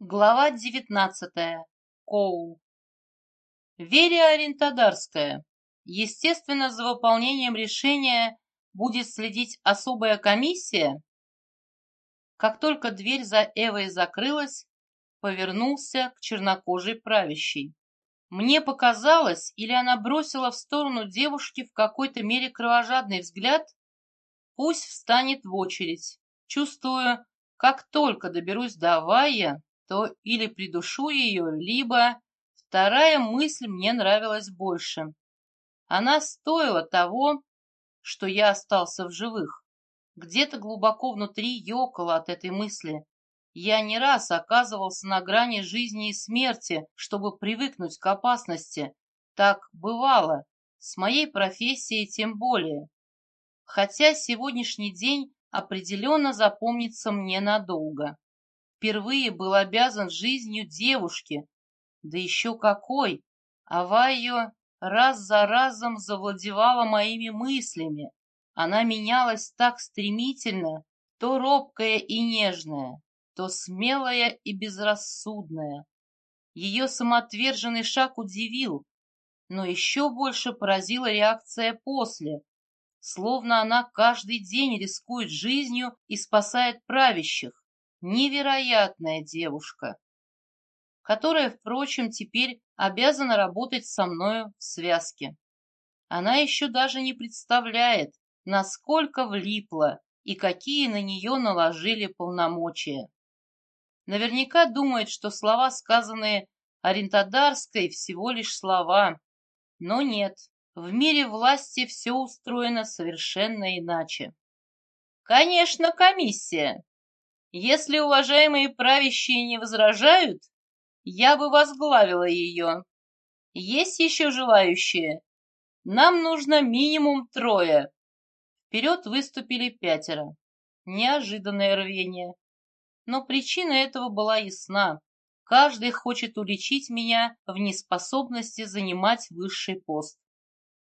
Глава девятнадцатая. Коул. Верия Орентодарская. Естественно, за выполнением решения будет следить особая комиссия. Как только дверь за Эвой закрылась, повернулся к чернокожей правящей. Мне показалось, или она бросила в сторону девушки в какой-то мере кровожадный взгляд, пусть встанет в очередь. Чувствую, как только доберусь до Вайя, то или придушу ее, либо... Вторая мысль мне нравилась больше. Она стоила того, что я остался в живых. Где-то глубоко внутри ёкало от этой мысли. Я не раз оказывался на грани жизни и смерти, чтобы привыкнуть к опасности. Так бывало, с моей профессией тем более. Хотя сегодняшний день определенно запомнится мне надолго впервые был обязан жизнью девушки. Да еще какой! Ава ее раз за разом завладевала моими мыслями. Она менялась так стремительно, то робкая и нежная, то смелая и безрассудная. Ее самоотверженный шаг удивил, но еще больше поразила реакция после, словно она каждый день рискует жизнью и спасает правящих. Невероятная девушка, которая, впрочем, теперь обязана работать со мною в связке. Она еще даже не представляет, насколько влипла и какие на нее наложили полномочия. Наверняка думает, что слова, сказанные Орентодарской, всего лишь слова. Но нет, в мире власти все устроено совершенно иначе. Конечно, комиссия, если уважаемые правящие не возражают, я бы возглавила ее. Есть еще желающие? Нам нужно минимум трое. Вперед выступили пятеро. Неожиданное рвение. Но причина этого была ясна. Каждый хочет уличить меня в неспособности занимать высший пост.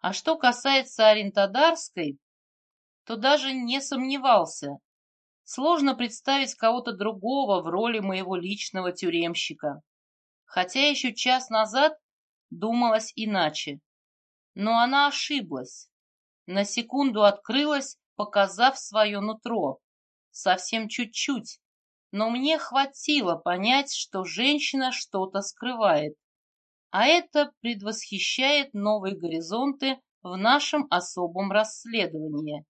А что касается Орентодарской, то даже не сомневался. Сложно представить кого-то другого в роли моего личного тюремщика. Хотя еще час назад думалось иначе. Но она ошиблась. На секунду открылась, показав свое нутро. Совсем чуть-чуть. Но мне хватило понять, что женщина что-то скрывает. А это предвосхищает новые горизонты в нашем особом расследовании.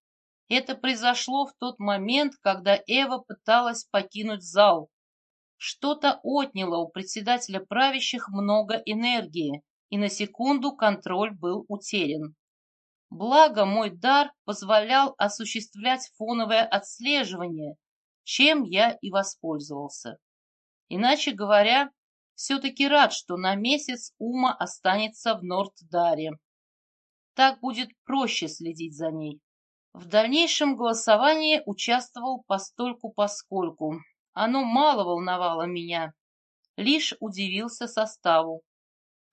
Это произошло в тот момент, когда Эва пыталась покинуть зал. Что-то отняло у председателя правящих много энергии, и на секунду контроль был утерян. Благо, мой дар позволял осуществлять фоновое отслеживание, чем я и воспользовался. Иначе говоря, все-таки рад, что на месяц Ума останется в Норддаре. Так будет проще следить за ней. В дальнейшем голосовании участвовал постольку-поскольку. Оно мало волновало меня, лишь удивился составу.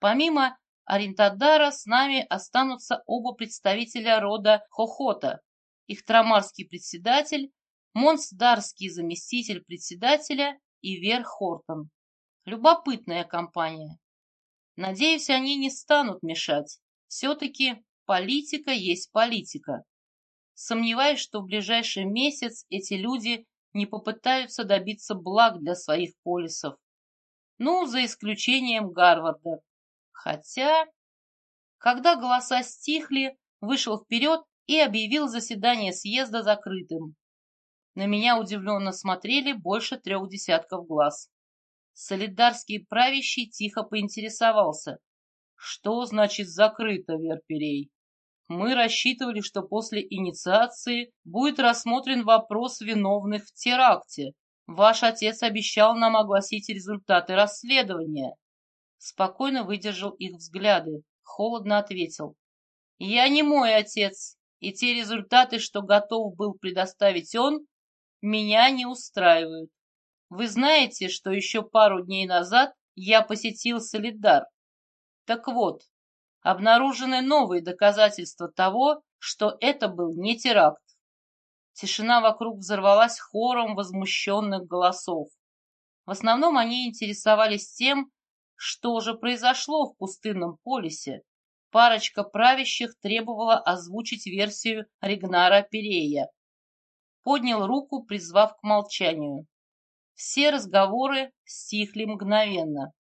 Помимо Орентадара с нами останутся оба представителя рода Хохота, их трамарский председатель, Монсдарский заместитель председателя и Вер Хортон. Любопытная компания. Надеюсь, они не станут мешать. Все-таки политика есть политика. Сомневаюсь, что в ближайший месяц эти люди не попытаются добиться благ для своих полисов. Ну, за исключением Гарварда. Хотя, когда голоса стихли, вышел вперед и объявил заседание съезда закрытым. На меня удивленно смотрели больше трех десятков глаз. Солидарский правящий тихо поинтересовался. Что значит закрыто, Верперей? Мы рассчитывали, что после инициации будет рассмотрен вопрос виновных в теракте. Ваш отец обещал нам огласить результаты расследования. Спокойно выдержал их взгляды, холодно ответил. Я не мой отец, и те результаты, что готов был предоставить он, меня не устраивают. Вы знаете, что еще пару дней назад я посетил Солидар. Так вот, обнаружены новые доказательства того, что это был не теракт. Тишина вокруг взорвалась хором возмущенных голосов. В основном они интересовались тем, что же произошло в пустынном полисе. Парочка правящих требовала озвучить версию Ригнара Перея. Поднял руку, призвав к молчанию. Все разговоры стихли мгновенно.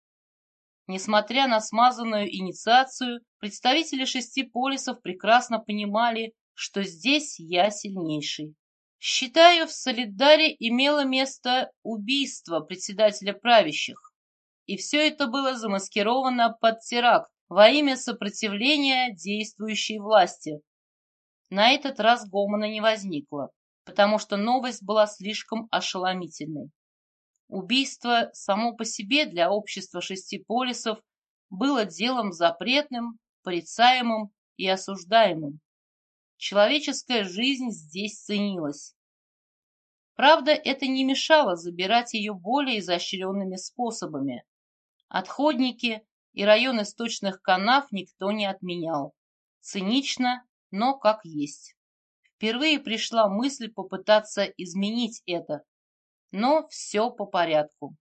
Несмотря на смазанную инициацию, представители шести полисов прекрасно понимали, что здесь я сильнейший. Считаю, в Солидаре имело место убийство председателя правящих. И все это было замаскировано под теракт во имя сопротивления действующей власти. На этот раз гомона не возникло, потому что новость была слишком ошеломительной. Убийство само по себе для общества шести полисов было делом запретным, порицаемым и осуждаемым. Человеческая жизнь здесь ценилась. Правда, это не мешало забирать ее более изощренными способами. Отходники и районы сточных канав никто не отменял. Цинично, но как есть. Впервые пришла мысль попытаться изменить это, но все по порядку.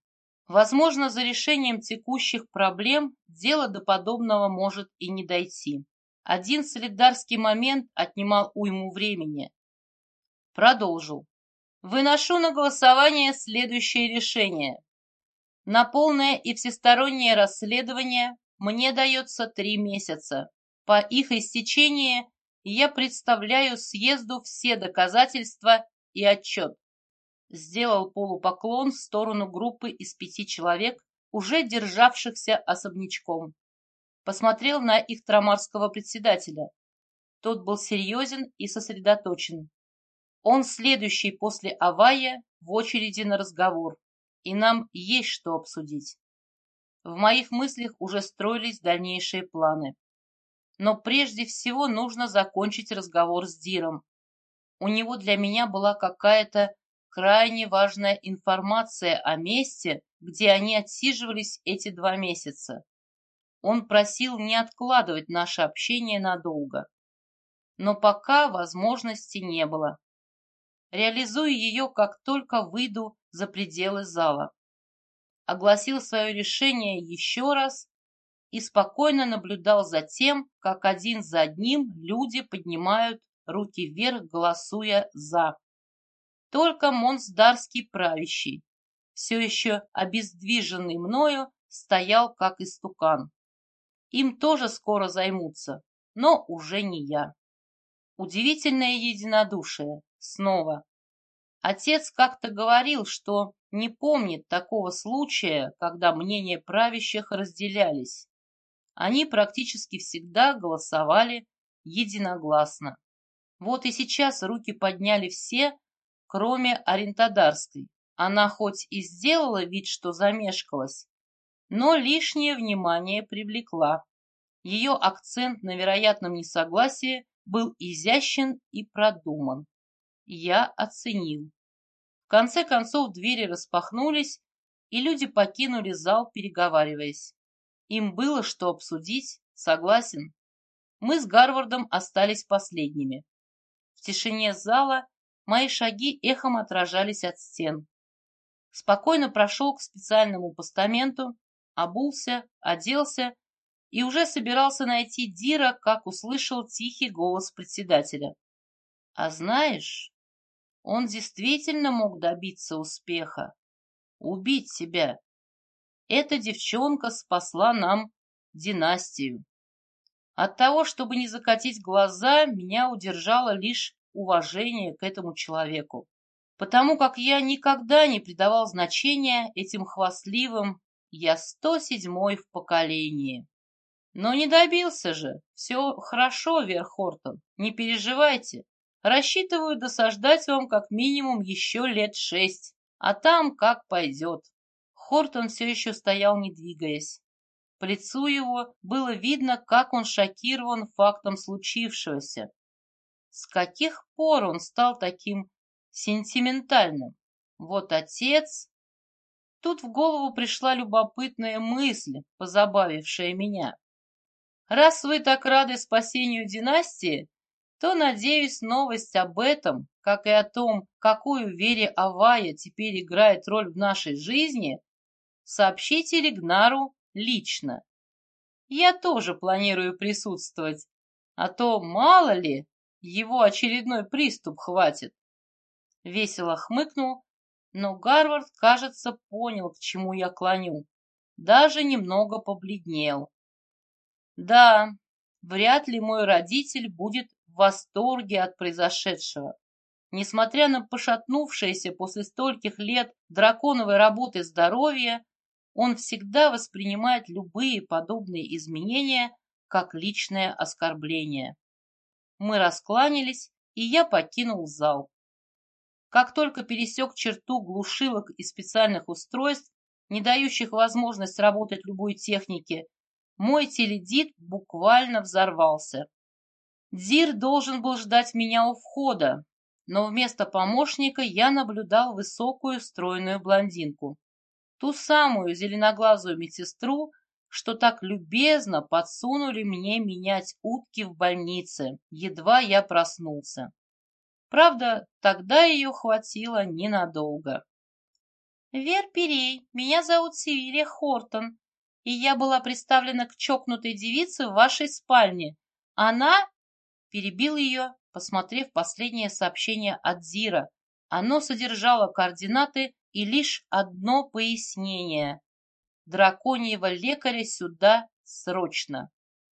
Возможно, за решением текущих проблем дело до подобного может и не дойти. Один солидарский момент отнимал уйму времени. Продолжил. Выношу на голосование следующее решение. На полное и всестороннее расследование мне дается три месяца. По их истечении я представляю съезду все доказательства и отчет сделал полупоклон в сторону группы из пяти человек, уже державшихся особнячком. Посмотрел на их трамарского председателя. Тот был серьезен и сосредоточен. Он следующий после Авая в очереди на разговор, и нам есть что обсудить. В моих мыслях уже строились дальнейшие планы. Но прежде всего нужно закончить разговор с Диром. У него для меня была какая-то крайне важная информация о месте, где они отсиживались эти два месяца. Он просил не откладывать наше общение надолго. Но пока возможности не было. Реализую ее, как только выйду за пределы зала. Огласил свое решение еще раз и спокойно наблюдал за тем, как один за одним люди поднимают руки вверх, голосуя «за». Только Монсдарский правящий, все еще обездвиженный мною, стоял как истукан. Им тоже скоро займутся, но уже не я. Удивительное единодушие. Снова. Отец как-то говорил, что не помнит такого случая, когда мнения правящих разделялись. Они практически всегда голосовали единогласно. Вот и сейчас руки подняли все, кроме Орентодарской. Она хоть и сделала вид, что замешкалась, но лишнее внимание привлекла. Ее акцент на вероятном несогласии был изящен и продуман. Я оценил. В конце концов двери распахнулись, и люди покинули зал, переговариваясь. Им было что обсудить, согласен. Мы с Гарвардом остались последними. В тишине зала Мои шаги эхом отражались от стен. Спокойно прошел к специальному постаменту, обулся, оделся и уже собирался найти Дира, как услышал тихий голос председателя. А знаешь, он действительно мог добиться успеха. Убить себя. Эта девчонка спасла нам династию. От того, чтобы не закатить глаза, меня удержала лишь уважение к этому человеку, потому как я никогда не придавал значения этим хвастливым «я 107-й в поколении». Но не добился же. Все хорошо, Верхортон, не переживайте. Рассчитываю досаждать вам как минимум еще лет шесть, а там как пойдет. Хортон все еще стоял, не двигаясь. По лицу его было видно, как он шокирован фактом случившегося. С каких пор он стал таким сентиментальным? Вот отец... Тут в голову пришла любопытная мысль, позабавившая меня. Раз вы так рады спасению династии, то, надеюсь, новость об этом, как и о том, какую Вере Авая теперь играет роль в нашей жизни, сообщите Ригнару лично. Я тоже планирую присутствовать, а то, мало ли, его очередной приступ хватит. Весело хмыкнул, но Гарвард, кажется, понял, к чему я клоню. Даже немного побледнел. Да, вряд ли мой родитель будет в восторге от произошедшего. Несмотря на пошатнувшееся после стольких лет драконовой работы здоровье, он всегда воспринимает любые подобные изменения как личное оскорбление. Мы раскланялись, и я покинул зал. Как только пересек черту глушилок и специальных устройств, не дающих возможность работать любой технике, мой теледит буквально взорвался. Дзир должен был ждать меня у входа, но вместо помощника я наблюдал высокую стройную блондинку. Ту самую зеленоглазую медсестру, что так любезно подсунули мне менять утки в больнице, едва я проснулся. Правда, тогда ее хватило ненадолго. «Вер Перей, меня зовут Севилия Хортон, и я была представлена к чокнутой девице в вашей спальне. Она...» Перебил ее, посмотрев последнее сообщение от Зира. Оно содержало координаты и лишь одно пояснение. Драконьего лекаря сюда срочно.